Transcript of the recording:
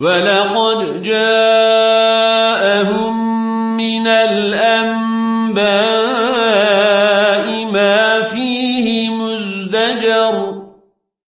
ولقد جاءهم من الأنباء ما فيه مزدجر.